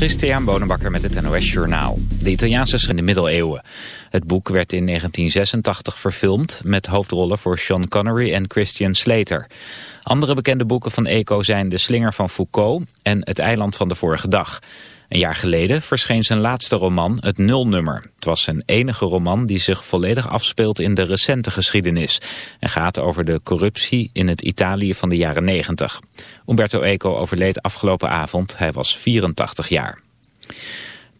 Christian Bonenbakker met het NOS Journaal. De Italiaanse in de middeleeuwen. Het boek werd in 1986 verfilmd met hoofdrollen voor Sean Connery en Christian Slater. Andere bekende boeken van Eco zijn De Slinger van Foucault en Het Eiland van de Vorige Dag. Een jaar geleden verscheen zijn laatste roman Het Nulnummer. Het was zijn enige roman die zich volledig afspeelt in de recente geschiedenis... en gaat over de corruptie in het Italië van de jaren 90. Umberto Eco overleed afgelopen avond, hij was 84 jaar.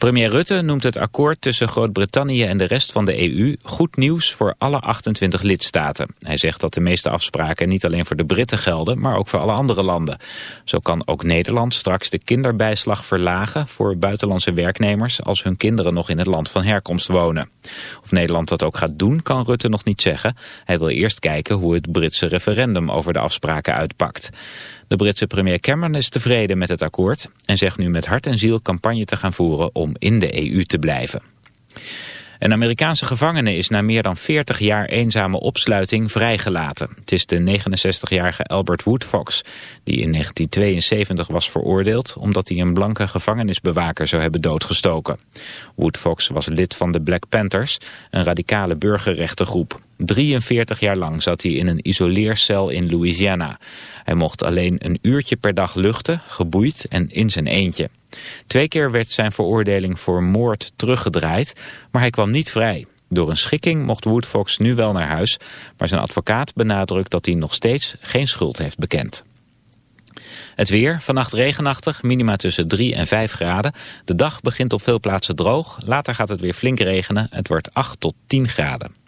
Premier Rutte noemt het akkoord tussen Groot-Brittannië en de rest van de EU goed nieuws voor alle 28 lidstaten. Hij zegt dat de meeste afspraken niet alleen voor de Britten gelden, maar ook voor alle andere landen. Zo kan ook Nederland straks de kinderbijslag verlagen voor buitenlandse werknemers als hun kinderen nog in het land van herkomst wonen. Of Nederland dat ook gaat doen, kan Rutte nog niet zeggen. Hij wil eerst kijken hoe het Britse referendum over de afspraken uitpakt. De Britse premier Cameron is tevreden met het akkoord en zegt nu met hart en ziel campagne te gaan voeren om in de EU te blijven. Een Amerikaanse gevangene is na meer dan 40 jaar eenzame opsluiting vrijgelaten. Het is de 69-jarige Albert Woodfox, die in 1972 was veroordeeld... omdat hij een blanke gevangenisbewaker zou hebben doodgestoken. Woodfox was lid van de Black Panthers, een radicale burgerrechtengroep. 43 jaar lang zat hij in een isoleercel in Louisiana. Hij mocht alleen een uurtje per dag luchten, geboeid en in zijn eentje. Twee keer werd zijn veroordeling voor moord teruggedraaid, maar hij kwam niet vrij. Door een schikking mocht Woodfox nu wel naar huis, maar zijn advocaat benadrukt dat hij nog steeds geen schuld heeft bekend. Het weer, vannacht regenachtig, minima tussen 3 en 5 graden. De dag begint op veel plaatsen droog, later gaat het weer flink regenen. Het wordt 8 tot 10 graden.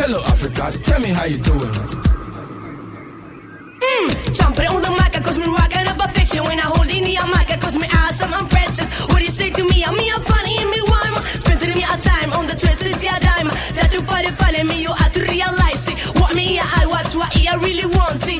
Hello, Africa, tell me how you doing. Mmm, Jumping on the mic, cause me rocking up a fiction. When I hold in the mic, cause me awesome, I'm princess. What do you say to me? I'm me, I'm funny, and me rhyme. Spending me a time on the twisted yeah dime. That you find it funny, me, you have to realize it. What me, I watch, what I really want it.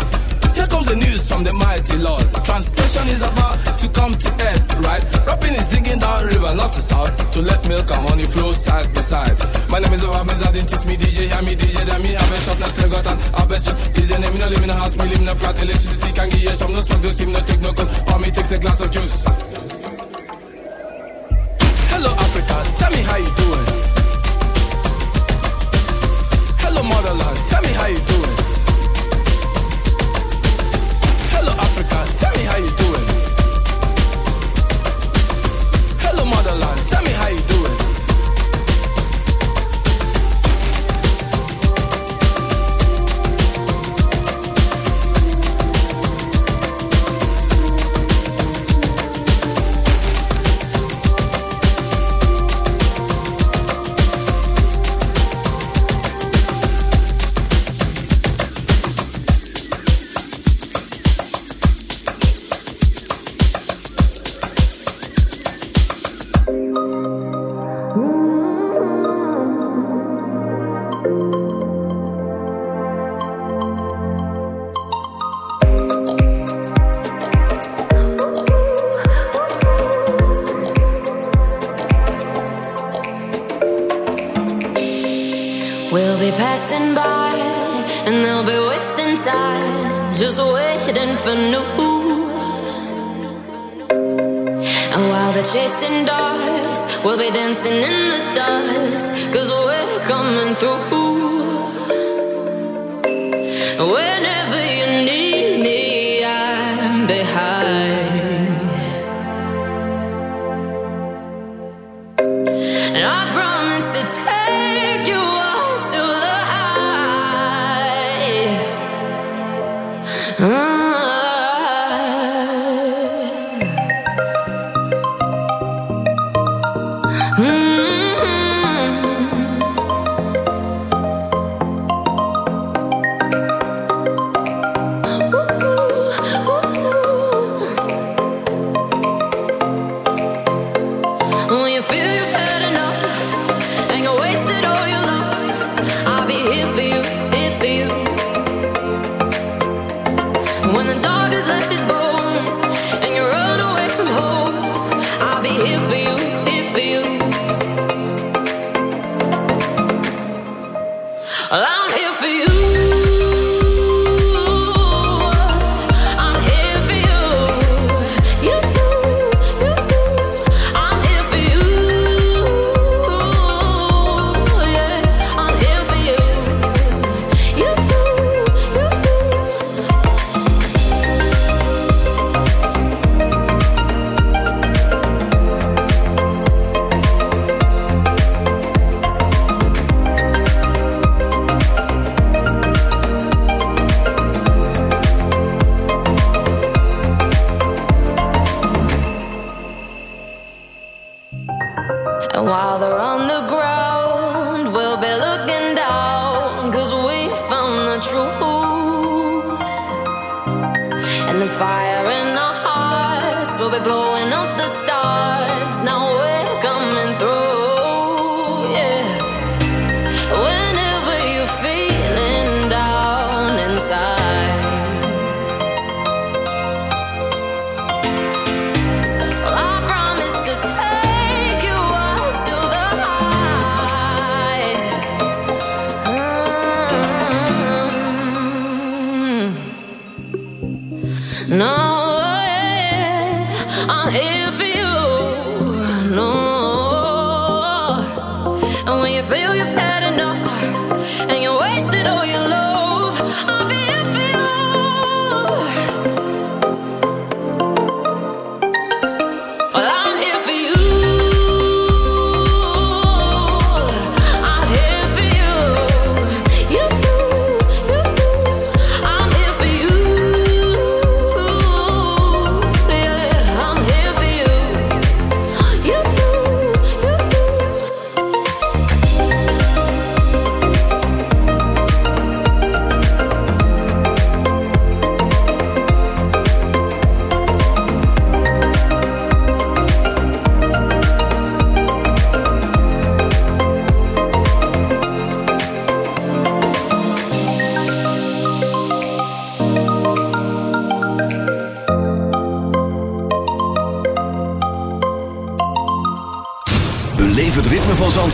Comes the news from the mighty Lord. Translation is about to come to end, right? Rapping is digging down river, not to south, to let milk and honey flow side by side. My name is Obamiz, I didn't teach me DJ, hear me DJ, then me have a shop, now slug got and have a shop. DJ name, me no live in a house, me live in a flat, electricity can give you some, no smoke, no steam, no take no cold, or me takes a glass of juice. Hello Africa, tell me how you doing. Hello motherland, tell me how you doing.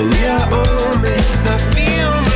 only I own me. I feel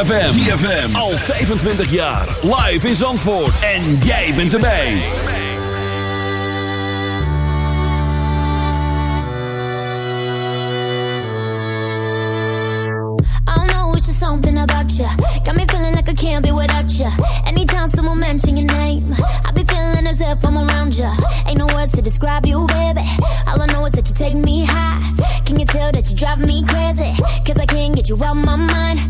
ZFM. ZFM. Al 25 jaar. Live in Zandvoort. En jij bent erbij. I know it's just something about you. Got me feeling like I can't be without you. Anytime someone mention your name. I be feeling as if I'm around you. Ain't no words to describe you, baby. All I know is that you take me high. Can you tell that you drive me crazy? Cause I can't get you out my mind